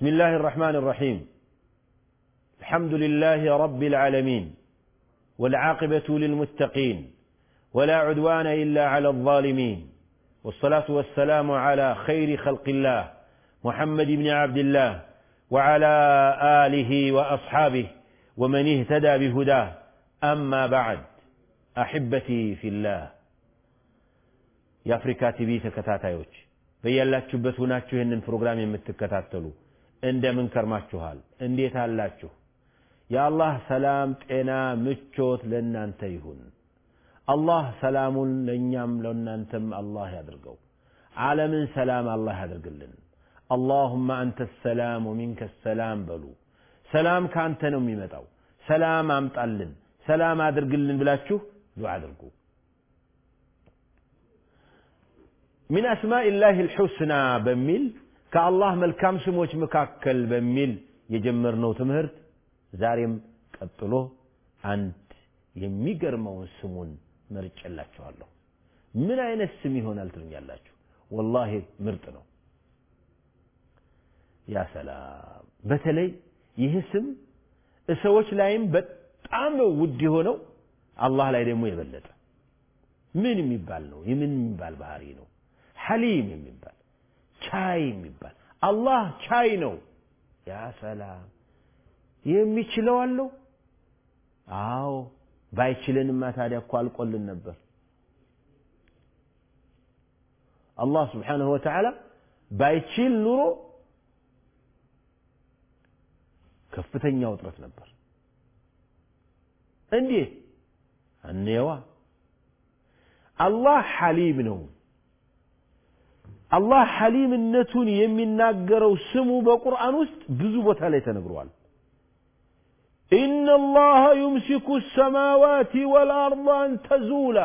بسم الله الرحمن الرحيم الحمد لله رب العالمين والعاقبة للمتقين ولا عدوان إلا على الظالمين والصلاة والسلام على خير خلق الله محمد بن عبد الله وعلى آله وأصحابه ومن اهتدى بهداه أما بعد أحبتي في الله የአፍሪካ ቲቪ ተከታታዮች በያላችሁበት ሆናችሁ ይህንን ፕሮግራም የምትከታተሉ እንደምን ከርማችኋል? እንዴት አላችሁ? የአላህ ሰላም፣ ጤና፣ ምቾት ለእናንተ ይሁን። አላህ ሰላሙን ለእኛም ለእናንተም አላህ ያድርገው። ዓለምን ሰላም አላህ ያድርግልን። አላሁመ አንተ ሰላም ወሚንከ ሰላም በሉ። ሰላም ከአንተ ነው የሚመጣው። ሰላም አምጣልን፣ ሰላም አድርግልን ብላችሁ ዱዓ አድርጉ። ሚን አስማኢላህ ልሑስና በሚል ከአላህ መልካም ስሞች መካከል በሚል የጀመርነው ትምህርት ዛሬም ቀጥሎ አንድ የሚገርመውን ስሙን መርጬላችኋለሁ። ምን አይነት ስም ይሆናል ትሉኛላችሁ? ወላሂ ምርጥ ነው። ያ ሰላም! በተለይ ይህ ስም ሰዎች ላይም በጣም ነው ውድ የሆነው፣ አላህ ላይ ደግሞ የበለጠ ምን የሚባል ነው? የምን የሚባል ባህሪ ነው? ሐሊም የሚባል ቻይ የሚባል አላህ ቻይ ነው። ያ ሰላም የሚችለው አለው። አዎ ባይችልንማ ታዲያ እኮ አልቆልን ነበር። አላህ ስብሓነሁ ወተዓላ ባይችል ኑሮ ከፍተኛ ውጥረት ነበር። እንዴት አንየዋ አላህ ሐሊም ነው። አላህ ሐሊምነቱን የሚናገረው ስሙ በቁርአን ውስጥ ብዙ ቦታ ላይ ተነግሯል። ላሀ ዩምሲኩ ሰማዋት ወልአርض አን ተዙላ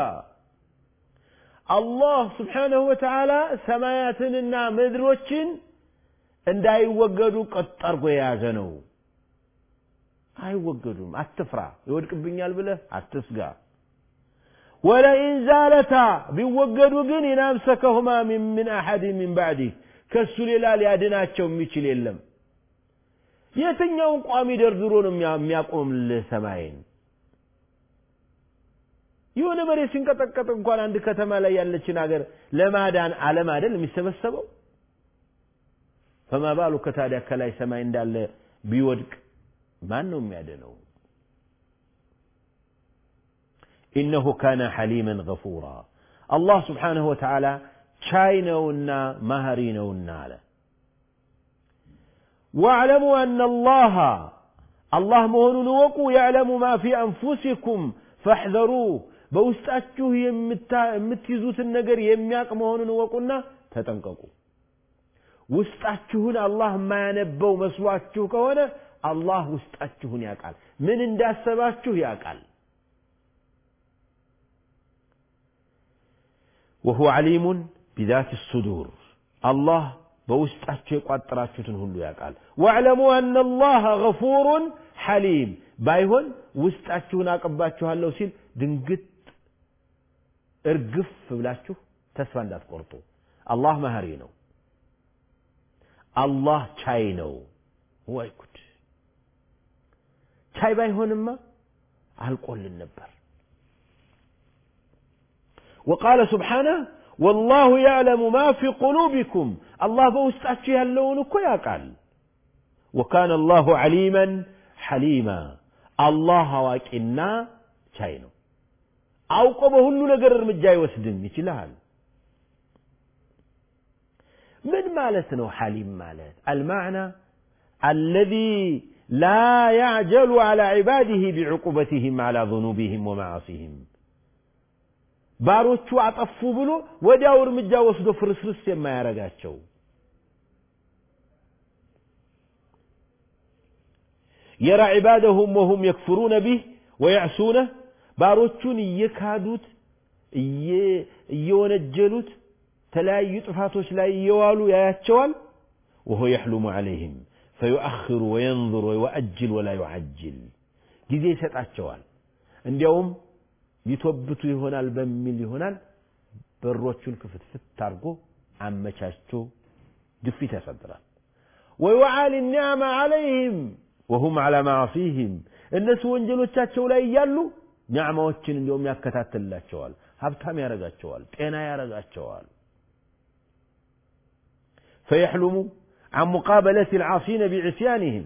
አላህ ስብሓነሁ ወተዓላ ሰማያትንና ምድሮችን እንዳይወገዱ ቀጥ የያዘ ነው። አይወገዱም። አትፍራ፣ ይወድቅብኛል ብለህ አትስጋ። ወለኢን ዛለታ ቢወገዱ ግን ኢናምሰከሁማ ምን አሐድ ሚን ባዕዲህ ከሱ ሌላ ሊያድናቸው የሚችል የለም። የትኛውን ቋሚ ደርድሮ ነው የሚያቆምልህ ሰማይን? የሆነ መሬት ሲንቀጠቀጥ እንኳን አንድ ከተማ ላይ ያለችን ሀገር ለማዳን ዓለም አይደል የሚሰበሰበው? ፈማ ባሉ ከታዲያ ከላይ ሰማይ እንዳለ ቢወድቅ ማን ነው የሚያድነው? ኢነሁ ካነ ሐሊመን ገፉራ አላህ ስብሓንሁ ወተዓላ ቻይ ነውና ማህሪ ነውና አለ ዋዕለሙ አነ አላህ አላህ መሆኑን እወቁ ያዕለሙ ማ ፊ አንፉሲኩም ፈሕዘሩ በውስጣችሁ የምትይዙትን ነገር የሚያውቅ መሆኑን እወቁና ተጠንቀቁ ውስጣችሁን አላህ የማያነበው መስሏችሁ ከሆነ አላህ ውስጣችሁን ያውቃል ምን እንዳሰባችሁ ያውቃል ወሁወ ዓሊሙን ቢዛቲ ሱዱር አላህ በውስጣቸው የቋጠራችሁትን ሁሉ ያውቃል። ወዕለሙ አነ አላህ ገፉሩን ሐሊም ባይሆን ውስጣችሁን አቅባችኋለሁ ሲል ድንግጥ እርግፍ ብላችሁ ተስፋ እንዳትቆርጡ። አላህ መሐሪ ነው። አላህ ቻይ ነው። ወይ ጉድ! ቻይ ባይሆንማ አልቆልን ነበር። وقال سبحانه والله يعلم ما في قلوبكم. الله فوستأتيها اللون كيا قال. وكان الله عليما حليما. الله واكنا شاينو. أو قبهن نقرر من جاي وسدن يتلال من مالتنا حليم مالت؟ المعنى الذي لا يعجل على عباده بعقوبتهم على ذنوبهم ومعاصيهم. ባሮቹ አጠፉ ብሎ ወዲያው እርምጃ ወስዶ ፍርስርስ የማያረጋቸው። የራ ዒባደሁም ወሁም የክፍሩነ ቢህ ወየዕሱነህ ባሮቹን እየካዱት እየወነጀሉት ተለያዩ ጥፋቶች ላይ እየዋሉ ያያቸዋል። ወሆ የሕሉሙ ዐለይህም ፈዩአኽሩ ወየንظር ወዩዐጅል ወላ ዩዐጅል። ጊዜ ይሰጣቸዋል። እንዲያውም ሊቶብቱ ይሆናል በሚል ይሆናል በሮቹን ክፍትፍት አድርጎ አመቻችቶ ግፊት ያሳድራል ወዩዓሊ ኒዕማ ዐለይህም ወሁም ዐላ ማዕሲህም እነሱ ወንጀሎቻቸው ላይ እያሉ ኒዕማዎችን እንዲሁም ያከታትልላቸዋል ሀብታም ያረጋቸዋል ጤና ያረጋቸዋል فيحلم عن مقابلة العاصين بعصيانهم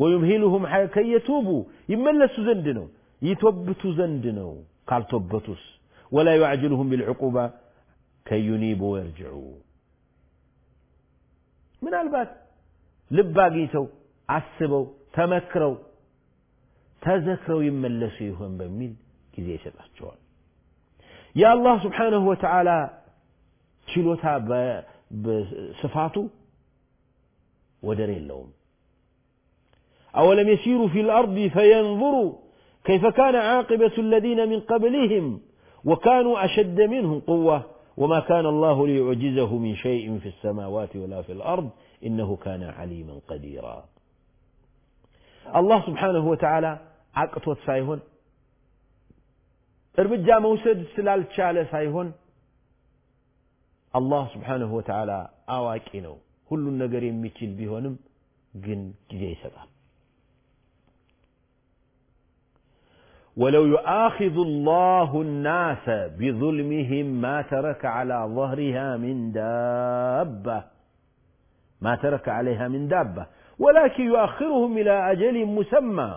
ويمهلهم كي يتوبوا يملسوا زندنو يتوبتوا زندنو قال توبتوس ولا يعجلهم بالعقوبة كي ينيبوا ويرجعوا من البات لباقيتوا عسبوا تمكروا ተዘክረው ይመለሱ ይሆን በሚል ጊዜ ይሰጣቸዋል የአላህ ስብሓንሁ ወተዓላ ችሎታ በስፋቱ ወደር የለውም أولم يسيروا في الأرض فينظروا كيف كان عاقبة الذين من قبلهم وكانوا أشد منهم قوة وما كان الله ليعجزه من شيء في السماوات ولا في الأرض إنه كان عليما قديرا الله سبحانه وتعالى አቅቶት ሳይሆን እርምጃ መውሰድ ስላልቻለ ሳይሆን አላህ ስብሓንሁ ወተዓላ አዋቂ ነው ሁሉን ነገር የሚችል ቢሆንም ግን ጊዜ ይሰጣል ولو يؤاخذ الله الناس بظلمهم ما ترك على ظهرها من دابة ما ترك عليها من دابة ولكن يؤخرهم إلى أجل مسمى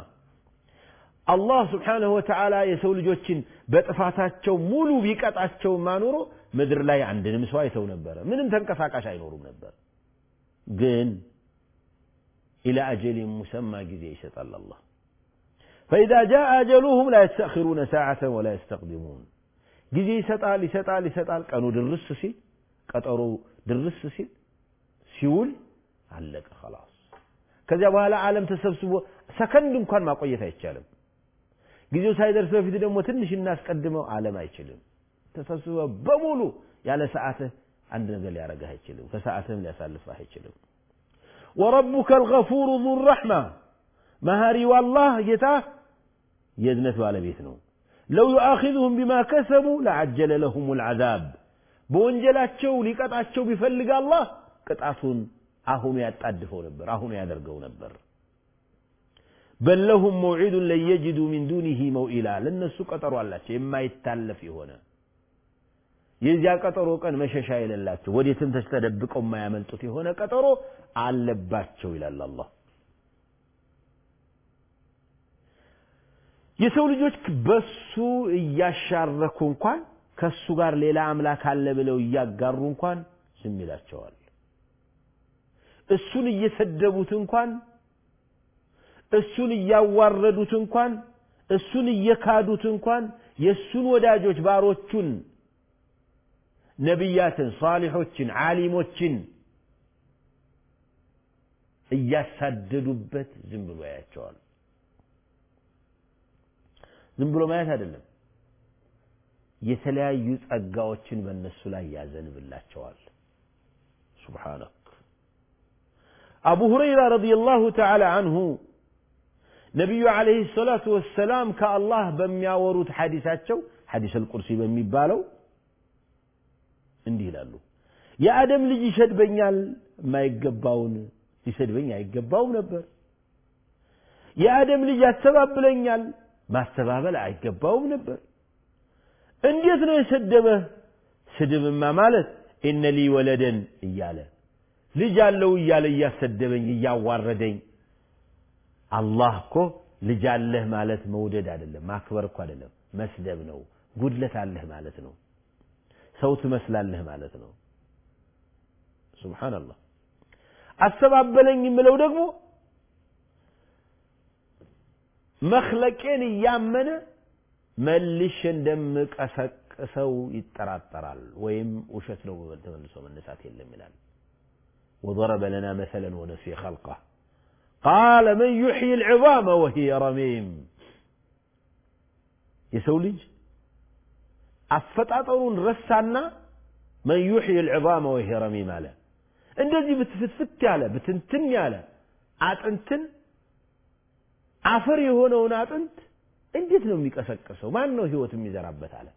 አላህ ስብሓንሁ ወተዓላ የሰው ልጆችን በጥፋታቸው ሙሉ ቢቀጣቸው ማኖሮ ምድር ላይ አንድንም ሰው አይተው ነበረ ምንም ተንቀሳቃሽ አይኖሩም ነበር ግን ኢላ አጀሊን ሙሰማ ጊዜ ይሰጣል አላህ ፈኢዛ ጃ አጀሉሁም ላ የስተእኽሩነ ሰዓተን ወላ የስተቅድሙን ጊዜ ይሰጣል ይሰጣል ይሰጣል ቀኑ ድርስ ሲል ቀጠሮ ድርስ ሲል ሲውል አለቀ ኸላስ ከዚያ በኋላ ዓለም ተሰብስቦ ሰከንድ እንኳን ማቆየት አይቻልም። ጊዜው ሳይደርስ በፊት ደግሞ ትንሽ እናስቀድመው ዓለም አይችልም። ተሰብስበ በሙሉ ያለ ሰዓትህ አንድ ነገር ሊያረጋህ አይችልም ከሰዓትህም ሊያሳልፍህ አይችልም። ወረቡከ አልገፉሩ ዙ ረሕማ። መሃሪው አላህ ጌታህ የእዝነት ባለቤት ነው ለው ዩአኪዙሁም ቢማ ከሰቡ ለዓጀለ ለሁም ልዓዛብ በወንጀላቸው ሊቀጣቸው ቢፈልግ አላህ ቅጣቱን አሁኑ ያጣድፈው ነበር አሁኑ ያደርገው ነበር በል ለሁም መውዒዱን ለን የጅዱ ሚን ዱኒህ መውኢላ ለእነሱ ቀጠሮ አላቸው የማይታለፍ የሆነ የዚያ ቀጠሮ ቀን መሸሻ የሌላቸው ወዴትም ተደብቀው የማያመልጡት የሆነ ቀጠሮ አለባቸው ይላል አላህ የሰው ልጆች በሱ እያሻረኩ እንኳን ከሱ ጋር ሌላ አምላክ አለ ብለው እያጋሩ እንኳን ዝም ይላቸዋል። እሱን እየሰደቡት እንኳን እሱን እያዋረዱት እንኳን እሱን እየካዱት እንኳን የእሱን ወዳጆች ባሮቹን ነቢያትን ሳሊሖችን ዓሊሞችን እያሳደዱበት ዝም ብሎ ያያቸዋል ዝም ብሎ ማየት አይደለም። የተለያዩ ጸጋዎችን በእነሱ ላይ ያዘንብላቸዋል። ሱብሓነክ። አቡ ሁረይራ ረዲየላሁ ተዓላ አንሁ ነቢዩ ዓለይሂ ሰላቱ ወሰላም ከአላህ በሚያወሩት ሐዲሳቸው ሐዲስ አልቁርሲ በሚባለው እንዲህ ይላሉ። የአደም ልጅ ይሰድበኛል የማይገባውን ሊሰድበኝ አይገባውም ነበር። የአደም ልጅ ያስተባብለኛል ማስተባበል አይገባውም ነበር። እንዴት ነው የሰደበህ ስድብማ ማለት ኢነ ወለደን እያለ ልጅ አለው እያለ እያሰደበኝ እያዋረደኝ። አላህ እኮ ልጅ አለህ ማለት መውደድ አይደለም ማክበር እኮ አይደለም መስደብ ነው። ጉድለት አለህ ማለት ነው። ሰው ትመስላለህ ማለት ነው። ሱብሓነላህ። አስተባበለኝ የምለው ደግሞ መክለቄን እያመነ መልሼ እንደምቀሰቅሰው ይጠራጠራል ወይም ውሸት ነው ተመልሶ መነሳት የለም ይላል وضرب لنا مثلا ونسي خلقه ቃለ መን ዩሕይ ልዕዛመ ወሂየ ረሚም የሰው ልጅ አፈጣጠሩን ረሳና መን ዩሕይ ልዕዛመ ወሂየ ረሚም አለ እንደዚህ ብትፍትፍት ያለ ብትንትን ያለ አጥንትን አፈር የሆነውን አጥንት እንዴት ነው የሚቀሰቅሰው? ማን ነው ህይወት የሚዘራበት አለ።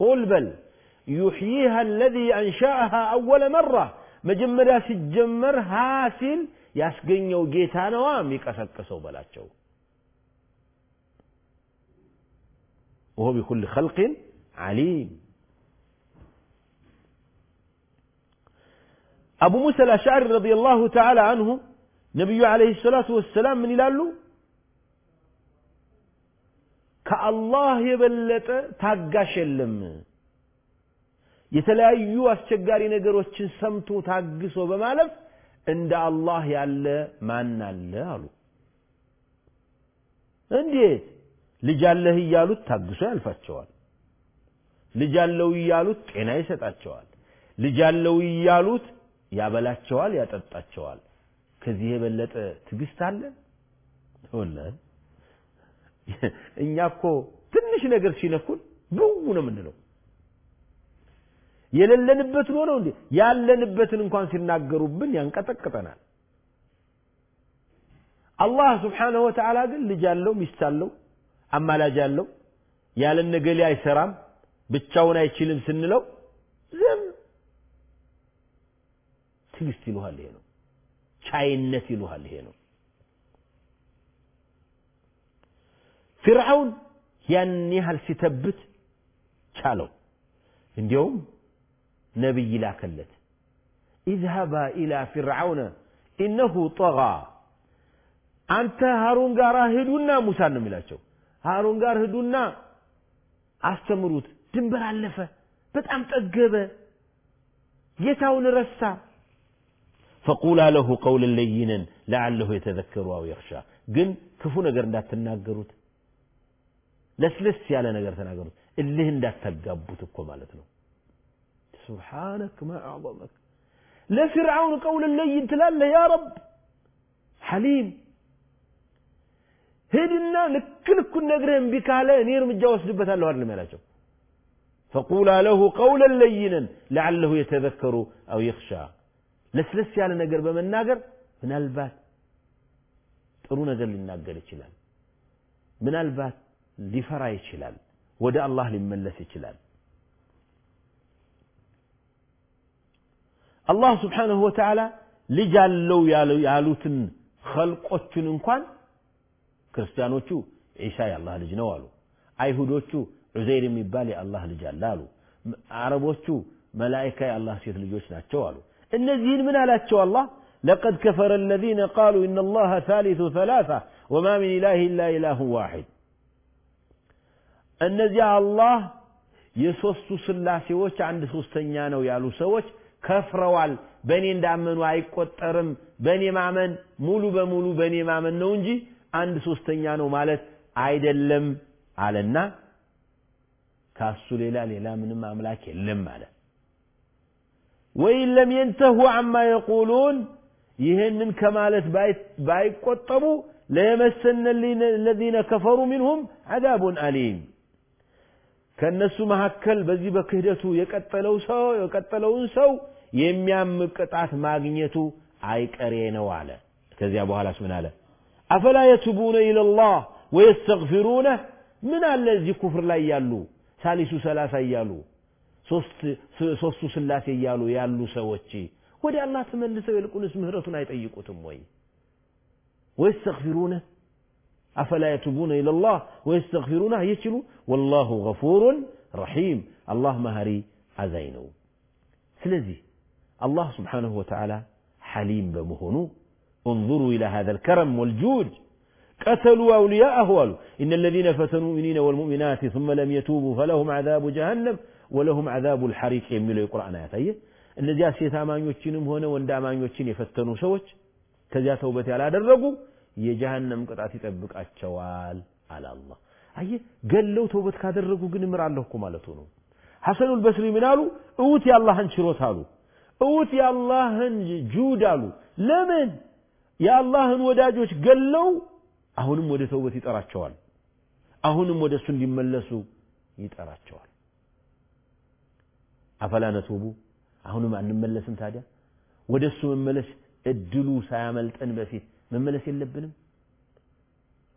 ቁል በል ዩሕይሃ አለዚ አንሻአሃ አወለ መራ መጀመሪያ ሲጀመር ሃ ሲል ያስገኘው ጌታ ነዋ የሚቀሰቅሰው በላቸው። ወሆ ቢኩል ኸልቅን ዓሊም አቡ ሙሳ ልአሽዓሪ ረዲየላሁ ተዓላ አንሁ ነቢዩ ዓለይሂ ሰላቱ ወሰላም ምን ይላሉ? ከአላህ የበለጠ ታጋሽ የለም። የተለያዩ አስቸጋሪ ነገሮችን ሰምቶ ታግሶ በማለፍ እንደ አላህ ያለ ማን አለ አሉ። እንዴት ልጅ አለህ እያሉት ታግሶ ያልፋቸዋል። ልጅ አለው እያሉት ጤና ይሰጣቸዋል። ልጅ አለው እያሉት ያበላቸዋል፣ ያጠጣቸዋል። ከዚህ የበለጠ ትዕግስት አለ? ወላሂ እኛ እኮ ትንሽ ነገር ሲነኩን ብው ነው የምንለው። የሌለንበትን ሆነው እንዴ? ያለንበትን እንኳን ሲናገሩብን ያንቀጠቅጠናል። አላህ ስብሓንሁ ወተዓላ ግን ልጅ አለው ሚስት አለው አማላጅ አለው። ያለን ነገሌ አይሰራም ብቻውን አይችልም ስንለው ዝም። ትዕግስት ይሉሃል ይሄ ነው ቻይነት ይሉሃል። ይሄ ነው። ፊርዓውን ያን ያህል ሲተብት ቻለው። እንዲያውም ነቢይ ላከለት። ኢዝሃባ ኢላ ፊርዓውነ ኢነሁ ጠጋ። አንተ ሃሩን ጋር ሂዱና ሙሳን ነው የሚላቸው። ሃሩን ጋር ሂዱና አስተምሩት። ድንበር አለፈ። በጣም ጠገበ። ጌታውን ረሳ فقولا له قولا لينا لعله يتذكر أو يخشى. قل كفو نقر لا تناقروت لسلس يا نقر تناقروت اللي هن لا تقابوت مالتنا سبحانك ما اعظمك لفرعون قولا لين تلال يا رب حليم هدنا لكل كنا قرهم بك على نير من جواس لبت الله ما فقولا له قولا لينا لعله يتذكر أو يخشى ለስለስ ያለ ነገር በመናገር ምናልባት ጥሩ ነገር ሊናገር ይችላል። ምናልባት ሊፈራ ይችላል። ወደ አላህ ሊመለስ ይችላል። አላህ ስብሓንሁ ወተዓላ ልጅ አለው ያሉትን ኸልቆቹን እንኳን ክርስቲያኖቹ ዒሳ የአላህ ልጅ ነው አሉ። አይሁዶቹ ዑዘይር የሚባል የአላህ ልጅ አለ አሉ። አረቦቹ መላይካ የአላህ ሴት ልጆች ናቸው አሉ እነዚህን ምን አላቸው አላህ لقد كفر الذين قالوا إن الله ثالث ثلاثة وما من إله إلا إله واحد እነዚያ አላህ የሶስቱ ስላሴዎች አንድ ሶስተኛ ነው ያሉ ሰዎች ከፍረዋል በእኔ እንዳመኑ አይቆጠርም በእኔ ማመን ሙሉ በሙሉ በእኔ ማመን ነው እንጂ አንድ ሶስተኛ ነው ማለት አይደለም አለና ካሱ ሌላ ሌላ ምንም አምላክ የለም አለ ወይን ለም የንተሁ አማ የቁሉን ይህንን ከማለት ባይቆጠቡ ለየመሰነ ለዚነ ከፈሩ ሚንሁም አዛቡን አሊም ከእነሱ መካከል በዚህ በክህደቱ የቀጠለው ሰው የቀጠለውን ሰው የሚያም ቅጣት ማግኘቱ አይቀሬ ነው አለ ከዚያ በኋላስ ምን አለ አፈላ የቱቡነ ኢለላህ ወየስተግፊሩነህ ምን አለ እዚህ ኩፍር ላይ ያሉ ሳሊሱ ሰላሳ እያሉ ሶስቱ ስላሴ እያሉ ያሉ ሰዎች ወደ አላህ ተመልሰው ይልቁንስ ምህረቱን አይጠይቁትም ወይ ወየስተግፊሩነህ أفلا يتوبون إلى الله ويستغفرونه يشلو والله غفور رحيم الله مهري عزينو سلزي الله سبحانه وتعالى حليم بمهنو انظروا إلى هذا الكرم والجود قتلوا أولياءه قالوا إن الذين فتنوا المؤمنين والمؤمنات ثم لم يتوبوا فلهم عذاب جهنم ወለሁም አዛቡል ሐሪቅ የሚለው የቁርአን አያት አየህ። እነዚያ ሴት አማኞችንም ሆነ ወንድ አማኞችን የፈተኑ ሰዎች ከዚያ ተውበት ያላደረጉ የጀሃነም ቅጣት ይጠብቃቸዋል አለ አላህ። ገለው ተውበት ካደረጉ ግን እምራለሁ እኮ ነው። ሐሰኑል በስሪ ምን አሉ? እውት የአላህን ችሮት አሉ። እውት የአላህን ጁድ አሉ። ለምን የአላህን ወዳጆች ገለው አሁንም ወደ ተውበት ይጠራቸዋል። አሁንም ወደ እሱ እንዲመለሱ ይጠራቸዋል። አፈላ ነቱቡ አሁንም አንመለስም ታዲያ ወደ እሱ መመለስ እድሉ ሳያመልጠን በፊት መመለስ የለብንም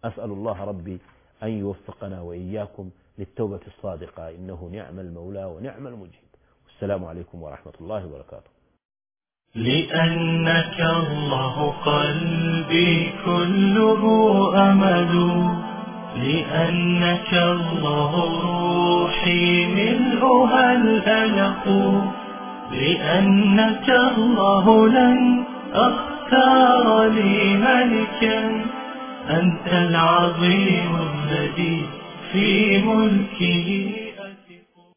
أسأل الله ربي أن يوفقنا وإياكم للتوبة الصادقة إنه نعم المولى ونعم المجيب والسلام عليكم ورحمة الله وبركاته لأنك الله قلبي كله أمل لأنك الله روحي ملؤها الألق لأنك الله لن أختار لي ملكا. أنت العظيم الذي في ملكه